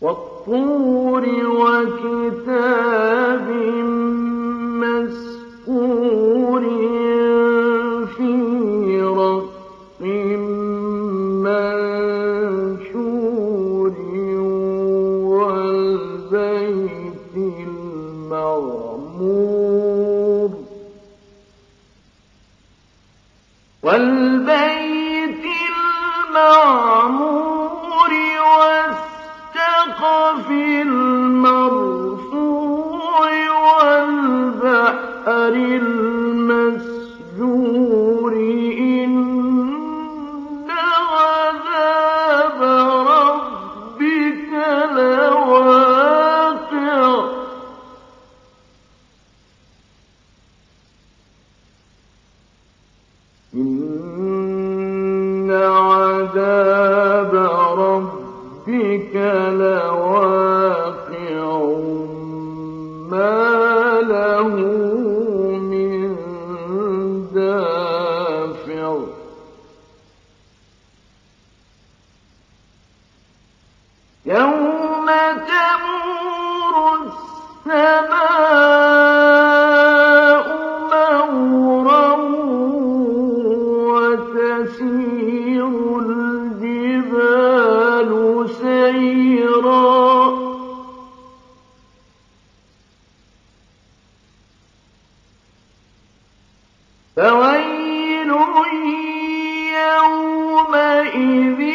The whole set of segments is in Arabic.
والطور وكتاب مسكور البحر فويل يومئذ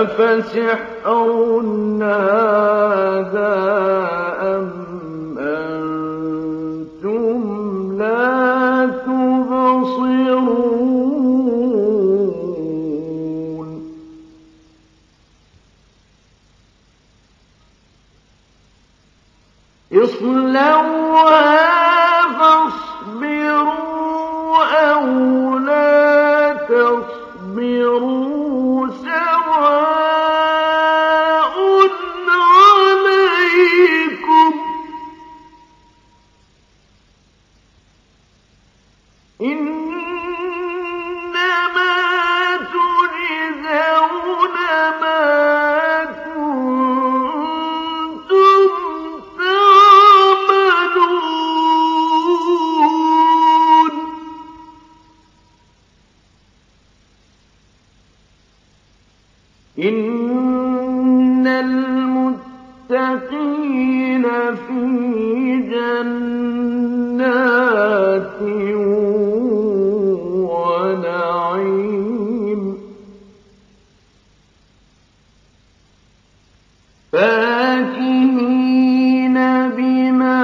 أفسحر هذا إن المتقين في جنات ونعيم. فاكهين بما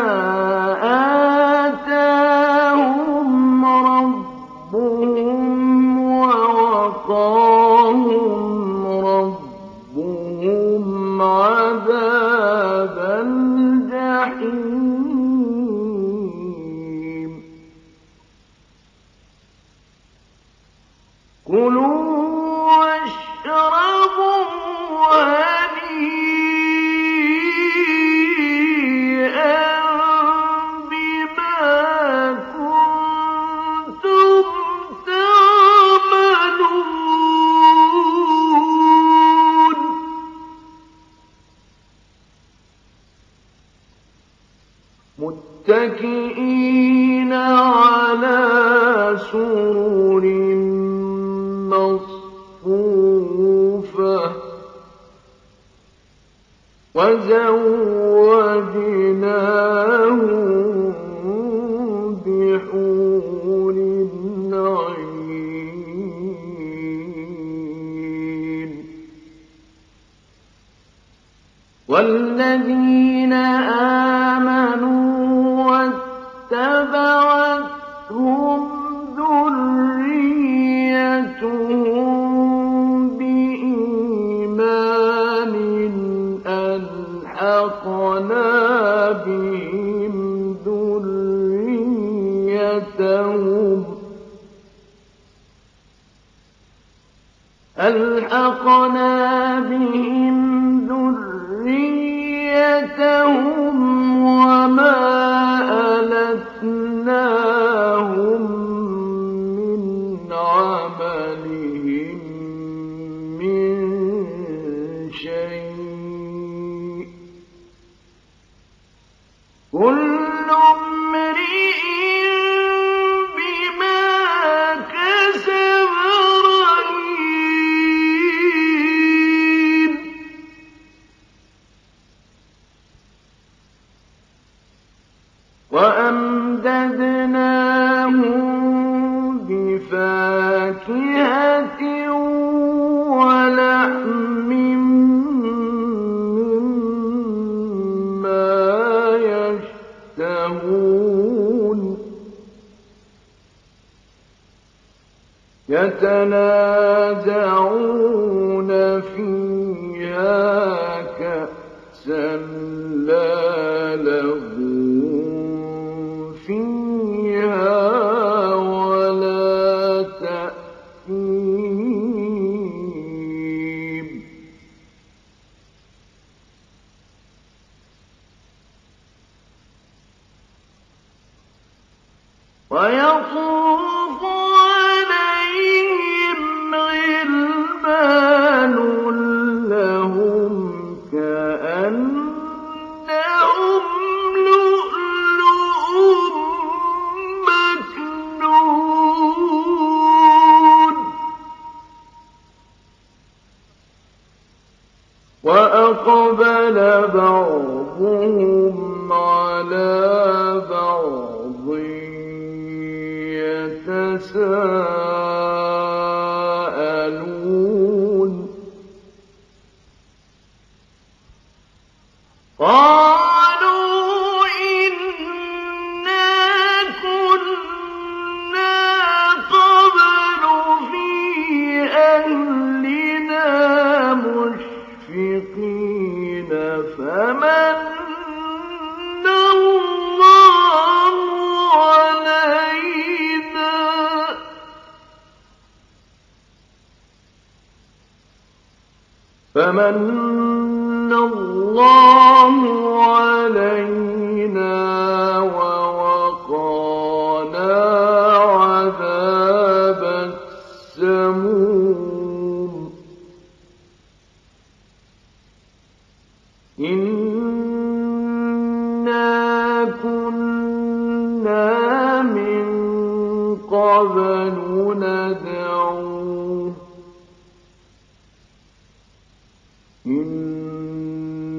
آتاهم ربهم ووقاهم والذين آمنوا واتبعتهم ذريتهم بإيمان ألحقنا بهم ذريتهم. ألحقنا بهم ذريتهم وما ألتناهم قالوا إنا كنا قبل في أهلنا مشفقين فمن الله علينا. فمن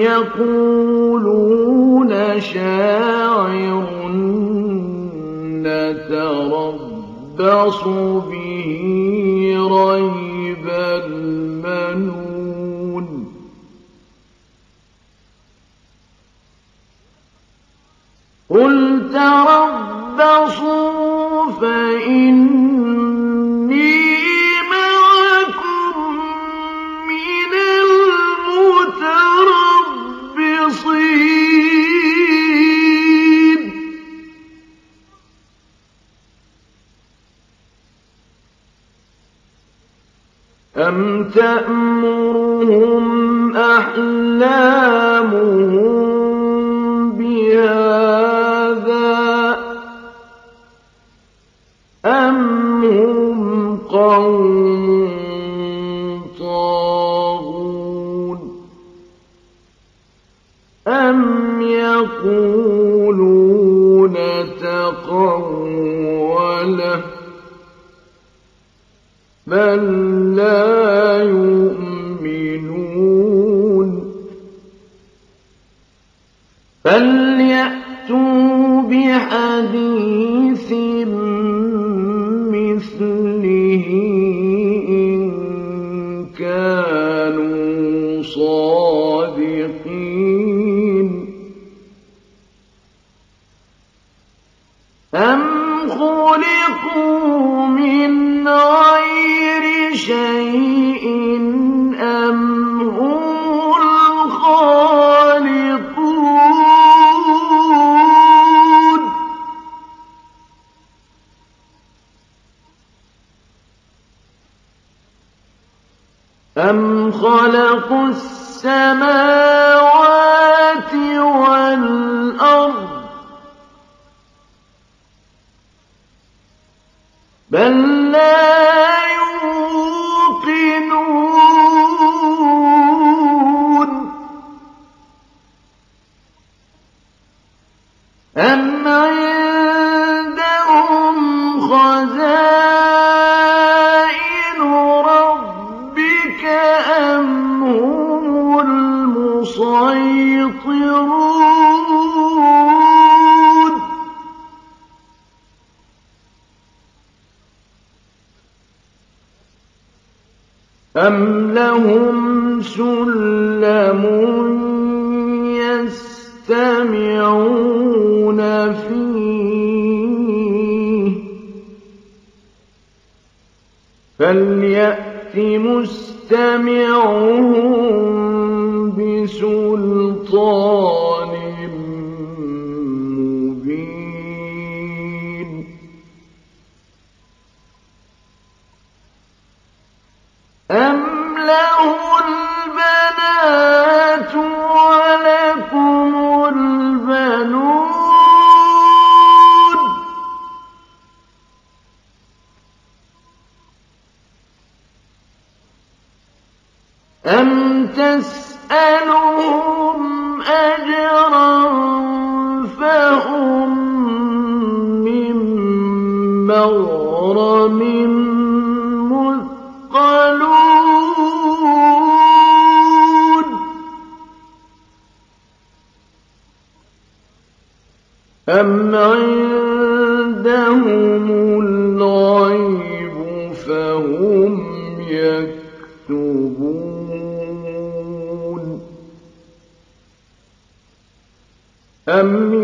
يقولون شاعر نتربص به. أَمْ تَأْمُرُهُمْ أَحْلَامُهُم بِهَٰذَا أَمْ هُمْ قَوْمٌ طَاغُونَ أَمْ يَقُولُونَ تَقَوَّلَهُ بَلْ أم خلقوا من غير شيء بل أم لهم سلم يستمعون فيه فليأت مستمعهم بسلطان مثقلون أم عندهم الغيب فهم يكتبون. أم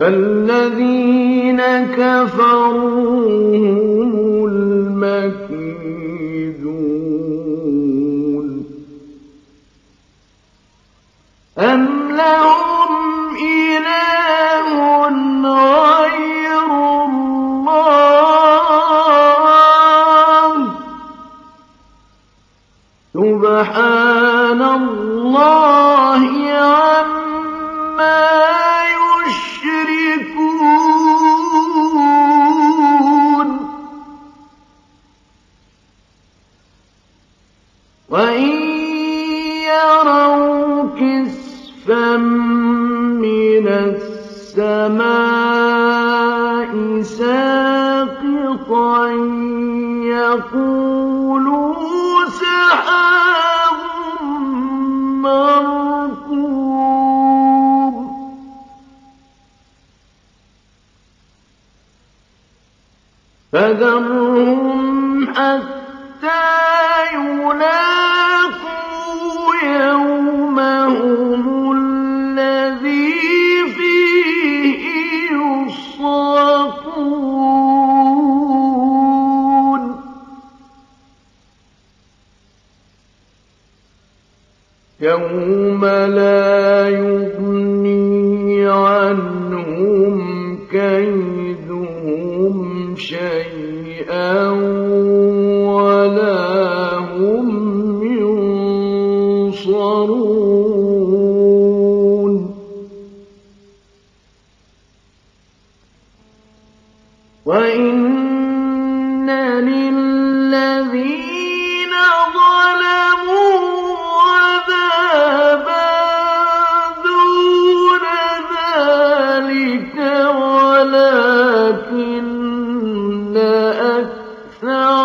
فالذين كفروا هم المكيدون أم لهم إله غير الله سبحان الله عما فذرهم حتى يلاقوا يومهم الذي فيه يصعقون يوم لا يغني عنهم كيدهم. ذلك ولكن أكثرهم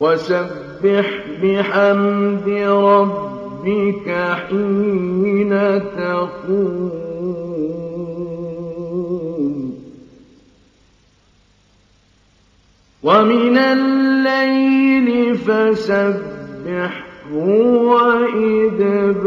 وسبح بحمد ربك حين تقوم. ومن الليل فسبحه وإدبار